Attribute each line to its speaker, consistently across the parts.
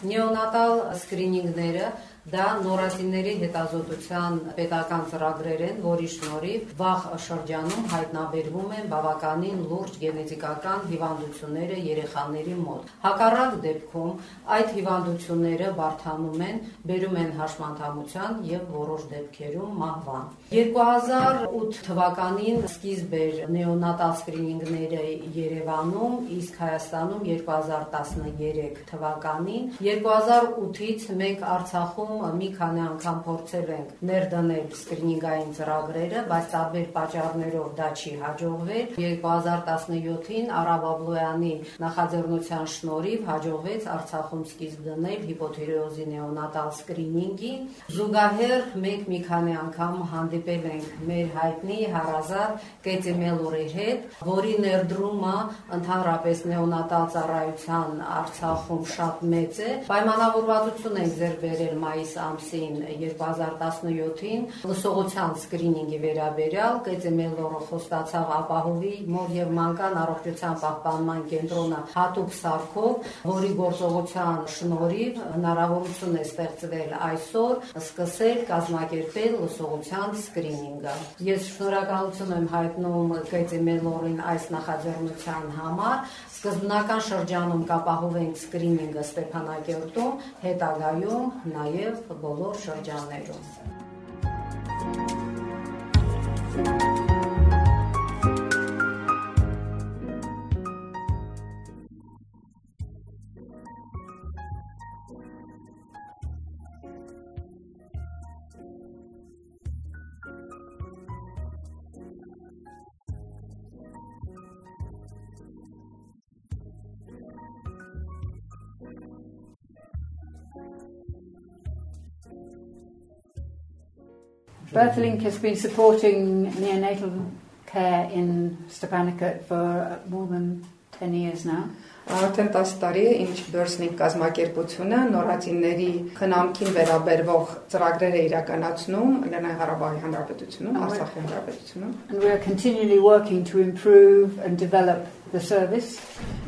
Speaker 1: Նեոնատալ սկրինինգները Դա նորածինների հետազոտության պետական ծրագրեր են, որի շնորհիվ վաղ շրջանում հայտնաբերվում են բավականին լուրջ գենետիկական հիվանդությունները երեխաների մոտ։ Հակառակ դեպքում այդ հիվանդությունները բարթանում են, բերում են հաշմանդամության եւ որոշ դեպքերում մահվան։ 2008 թվականին սկիզբ էր նեոնատալ սկրինինգները Երևանում, իսկ Հայաստանում 2013 թվականին 2008-ից մենք Արցախում մի քանի անգամ փորձել ենք ներդնել սկրինինգային ծրագրերը, բայց տարբեր պատճառներով դա չի հաջողվել։ 2017-ին Արաբ Աբլոյանի նախաձեռնության շնորհիվ հաջողվեց Արցախում սկիզբ դնել հիպոթիրեոզի նեոնատալ սկրինինգի։ Զուգահեռ մենք մի քանի անգամ հանդիպել ենք մեր հայտնի հարազատ Կետի Մելորի հետ, որի ներդրումը ընդհանրապես նեոնատալ ծառայության Արցախում շատ մեծ է։ Պայմանավորվածություն ենք ձեռք բերել մայիս ամսին 2017-ին լսողության սկրինինգի վերաբերյալ Կեծեմելորը խոստացավ ապահովի մոր եւ մանկան առողջության պահպանման կենտրոնը հատուկ սարքով, որի գործողության շնորհիվ հնարավորություն է ստեղծվել այսօր սկսել կազմակերպել լսողության սկրինինգը։ Ես շնորհակալություն եմ հայտնում Կեծեմելորին այս նախաձեռնության համար, Սկզբնական շրջանում կապահովենք սկրինինգը Ստեփանակերտում, հետագայում նաև բոլոր շրջաններում։
Speaker 2: Birthlink has been supporting neonatal care in Stepanakert for more than 10 years now.
Speaker 3: Արդեն 10 տարի է ինչ Birthlink կազմակերպությունը նորածինների խնամքին վերաբերվող ծրագրեր է իրականացնում Լեռնային Ղարաբաղի Հանրապետությունում, Արցախի Հանրապետությունում։
Speaker 2: And we are continually working to improve and develop the service.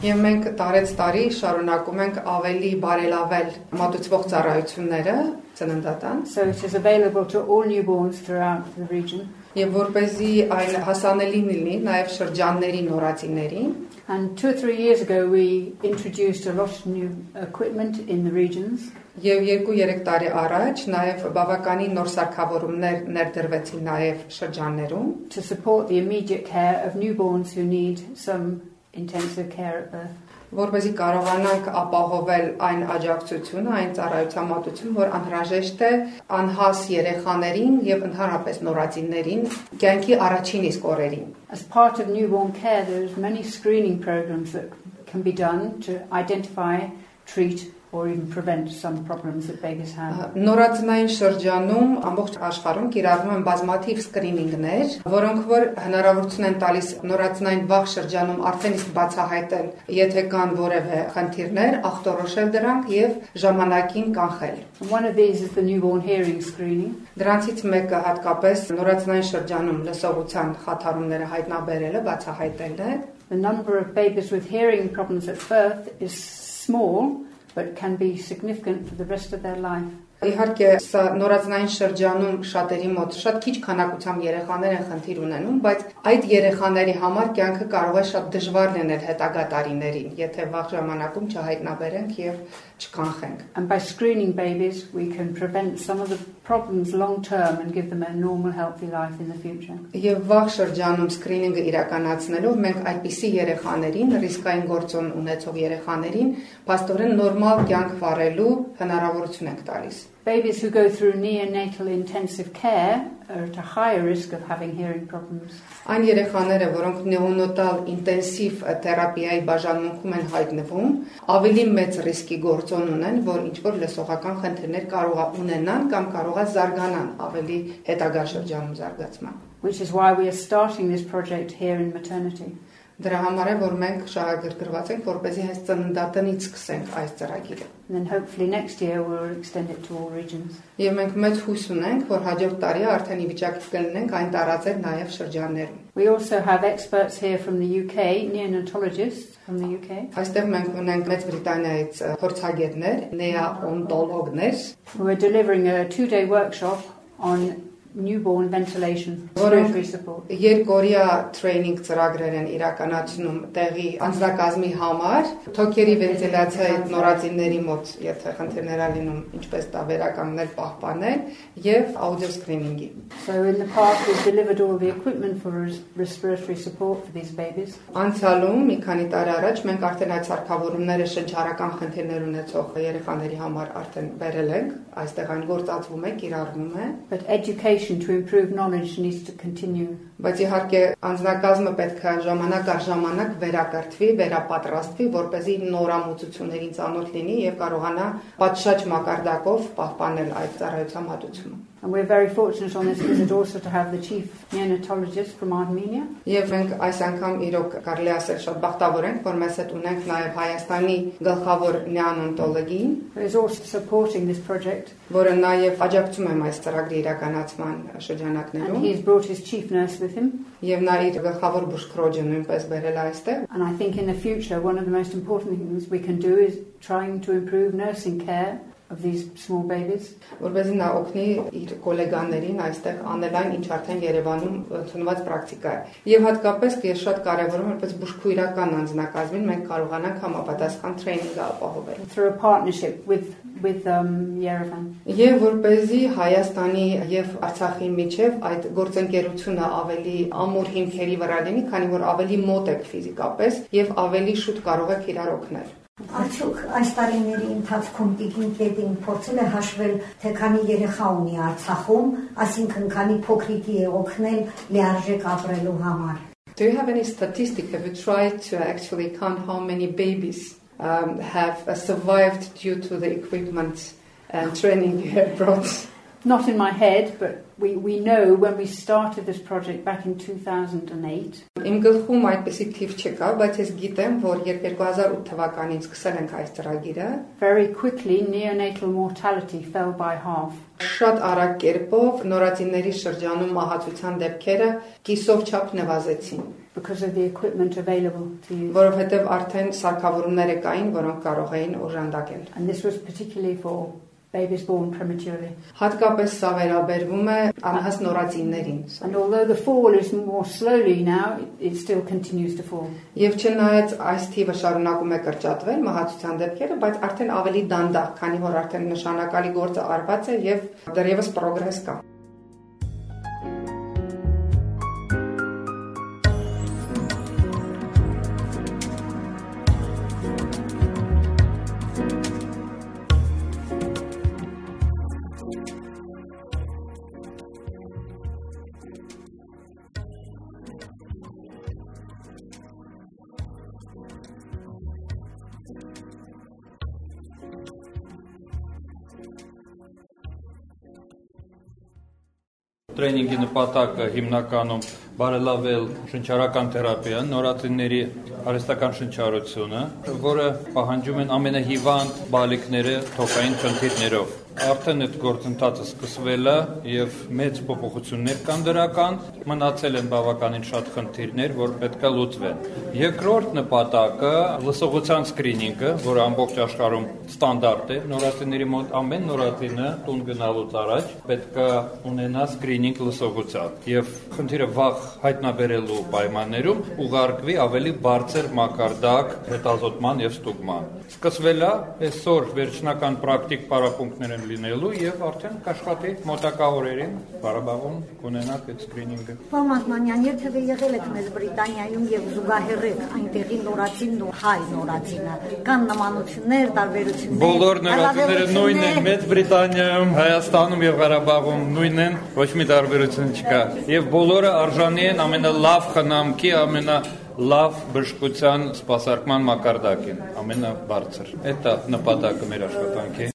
Speaker 3: Եվ մենք տարեց տարի շարունակում ենք ավելի բարելավել մատուցվող ծառայությունները ծննդատան։
Speaker 2: is available to all newborns throughout the region.
Speaker 3: Եվ որպեսզի այն հասանելի լինի նաև շրջանների նորածիներին։
Speaker 2: And two or three years ago we introduced a lot of new equipment in the regions.
Speaker 3: Եվ 2-3 տարի առաջ նաև բավականին նոր սարքավորումներ ներդրվեցին նաև շրջաններում
Speaker 2: to support the immediate care of newborns who need some intensive care at birth
Speaker 3: որպեսզի կարողանանք ապահովել այն աջակցությունը, այն ծառայության մատուցումը, որ անհրաժեշտ է անհաս երեխաներին եւ ընդհանրապես նորածիններին կյանքի առաջին իսկ օրերին։
Speaker 2: As part of newborn care there is many screening programs that can be done to identify, treat or even prevent some problems that babies have.
Speaker 3: Նորածնային շրջանում ամբողջ աշխարհում կիրառվում են բազմաթիվ սկրինինգներ, որոնք որ հնարավորություն են տալիս նորածնային վաղ շրջանում արդեն իսկ բացահայտել, եթե կան որևէ խնդիրներ, ախտորոշել դրանք եւ ժամանակին կանխել։
Speaker 2: One of these is the newborn hearing screening.
Speaker 3: Դրանցից մեկը հատկապես նորածնային շրջանում լսողության խաթարումները հայտնաբերելը, բացահայտելը։
Speaker 2: The number of babies with hearing problems at birth is small but can be significant for the rest of their life.
Speaker 3: Իհարկե, սա նորածնային շրջանում շատերի մոտ շատ քիչ քանակությամբ երեխաներ են խնդիր ունենում, բայց այդ երեխաների համար կյանքը կարող է շատ դժվար լինել հետագա տարիներին, եթե վաղ ժամանակում չհայտնաբերենք եւ չկանխենք։
Speaker 2: And by screening babies, we can prevent some of the problems long term and give them a normal healthy life in the future.
Speaker 3: Եվ վաղ շրջանում սկրինինգը իրականացնելով մենք այդպիսի երեխաներին, ռիսկային գործոն ունեցող երեխաներին, աստորեն նորմալ կյանք վարելու հնարավորություն ենք տալիս։
Speaker 2: Babies who go through neonatal intensive care are at a higher risk of having hearing problems.
Speaker 3: Այն երեխաները, որոնք նեոնատալ ինտենսիվ թերապիայի բաժանմունքում են հայտնվում, ավելի մեծ ռիսկի գործոն ունեն, որ ինչ որ լսողական խնդիրներ կարող է ունենան կամ կարող է զարգանան ավելի հետագա շրջանում զարգացման։
Speaker 2: Which is why we are starting this project here in maternity.
Speaker 3: Դրա համար է որ մենք շահագրգռված ենք, որպեսզի հենց ծննդատնից սկսենք այս ծրագիրը։
Speaker 2: And then hopefully next year we'll extend it to all regions.
Speaker 3: Եվ մենք մեծ հույս ունենք, որ հաջորդ տարի արդեն ի վիճակի կլինենք այն տարածել նաև շրջաններում։
Speaker 2: We also have experts here from the UK, neonatologists from the UK,
Speaker 3: Այստեղ մենք ունենք Մեծ Բրիտանիայից ը, փորձագետներ, նեաոնտոլոգներ,
Speaker 2: who are delivering a two-day workshop on newborn ventilation,
Speaker 3: Որոնք- երկորյա տրեյնինգ ծրագրեր են իրականացնում տեղի անձնակազմի համար, թոքերի վենտիլյացիայի նորածինների մոտ, եթե խնդիրներ ա լինում, ինչպես դա վերականգնել, պահպանել եւ աուդիո սկրինինգի։
Speaker 2: So in the past we've delivered all the equipment for res- respiratory support for these babies.
Speaker 3: Անցյալում մի քանի տարի առաջ մենք արդեն այդ սարքավորումները շնչառական խնդիրներ ունեցող երեխաների համար արդեն բերել ենք, այստեղ այն գործածվում է, կիրառվում է,
Speaker 2: But education to improve knowledge needs to continue.
Speaker 3: բայց իհարկե անձնակազմը պետք է ժամանակ առ ժամանակ վերակրթվի, վերապատրաստվի, որ เป զի նորամուծություններին ծանոթ լինի եւ կարողանա պատշաճ մակարդակով պահպանել այդ ծառայության հատուցումը։
Speaker 2: And we're very fortunate on this visit also to have the chief neonatologist from Armenia.
Speaker 3: Եվ մենք այս անգամ իրոք կարելի ասել շատ բախտավոր ենք, որ մեզ հետ ունենք նաև Հայաստանի գլխավոր նեանոնտոլոգին,
Speaker 2: who is also supporting this project.
Speaker 3: որը նաև աջակցում է այս ծրագրի իրականացման
Speaker 2: And
Speaker 3: շրջանակներում,
Speaker 2: he's brought his chief nurse with him.
Speaker 3: եւ նա իր գլխավոր բուժքրոջը նույնպես բերել է այստեղ։
Speaker 2: And I think in the future, one of the most important things we can do is trying to improve nursing care of these small babies.
Speaker 3: որովհետեւ նա օգնի իր գոլեգաներին այստեղ անել այն, ինչ արդեն Երևանում ընդունված պրակտիկա է։ Եվ հատկապես ես շատ կարևորում եմ, որպես բուժքույրական անձնակազմին մենք կարողանանք համապատասխան տրեյնինգ ապահովել։
Speaker 2: through a partnership with with um, Yerevan.
Speaker 3: Եվ որպեսզի Հայաստանի եւ Արցախի միջև այդ գործընկերությունը ավելի ամուր հիմքերի վրա լինի, քանի որ ավելի մոտ եք ֆիզիկապես եւ ավելի շուտ կարող եք իրար օգնել։
Speaker 4: Արդյոք այս տարիների ընթացքում Տիկին Կետին փորձել է հաշվել, թե քանի երեխա ունի Արցախում, այսինքն քանի փոքրիկի է օգնել լիարժեք ապրելու համար։
Speaker 3: Do you have any statistic? Have you tried to actually count how many babies um, have uh, survived due to the equipment and training you have brought?
Speaker 2: Not in my head, but we, we know when we started this project back in 2008,
Speaker 3: Իմ գլխում այդպեսի թիվ չկա, բայց ես գիտեմ, որ երբ 2008 թվականին սկսել ենք այս ծրագիրը,
Speaker 2: very quickly neonatal mortality fell by half.
Speaker 3: շատ արագ կերպով նորածինների շրջանում մահացության դեպքերը կիսով չափ նվազեցին,
Speaker 2: because of the equipment available to use.
Speaker 3: որովհետև արդեն սարքավորումները կային, որոնք կարող էին օժանդակել։
Speaker 2: And this was particularly for babies born prematurely.
Speaker 3: Հատկապես սա վերաբերվում է անհաս նորածիններին։
Speaker 2: And although the fall is more slowly now, it, still continues to fall.
Speaker 3: Եվ չնայած այս թիվը շարունակում է կրճատվել մահացության դեպքերը, բայց արդեն ավելի դանդաղ, քանի որ արդեն նշանակալի գործը արված է եւ դեռևս պրոգրես կա։
Speaker 5: Տրեյնինգի նպատակը հիմնականում բարելավել շնչառական թերապիան, նորածինների արհեստական շնչառությունը, որը պահանջում են ամենահիվանդ բալիկները թոքային խնդիրներով։ Արդեն այդ գործընթացը սկսվել է եւ մեծ փոփոխություններ կան դրական, մնացել են բավականին շատ խնդիրներ, որ պետքա լուծվեն։ Երկրորդ նպատակը լսողության սկրինինգը, որը ամբողջ աշխարհում ստանդարտ է, նորածինների մոտ ամեն նորածինը տուն գնալուց առաջ պետքա ունենա սկրինինգ լսողության եւ խնդիրը վաղ հայտնաբերելու պայմաններում ուղարկվի ավելի բարձր մակարդակ հետազոտման եւ ստուգման։ Սկսվել է այսօր վերջնական պրակտիկ պարապմունքներ են լինելու եւ արդեն կաշխատի մոտակա օրերին Ղարաբաղում կունենաք այդ սկրինինգը։
Speaker 4: Պարոն Մատմանյան, երբևէ եղել եք մեծ Բրիտանիայում եւ զուգահեռեք այնտեղի նորացինն ու հայ նորացինը։ Կան նմանություններ, տարբերություններ։
Speaker 5: Բոլոր նորածինները նույնն են Մեծ Բրիտանիայում, Հայաստանում եւ Ղարաբաղում նույնն են, ոչ մի տարբերություն չկա։ Եւ բոլորը արժանի են ամենալավ խնամքի, ամենալավ բժշկության սպասարկման մակարդակին, ամենաբարձր։ Դա նպատակը մեր աշխատանքի։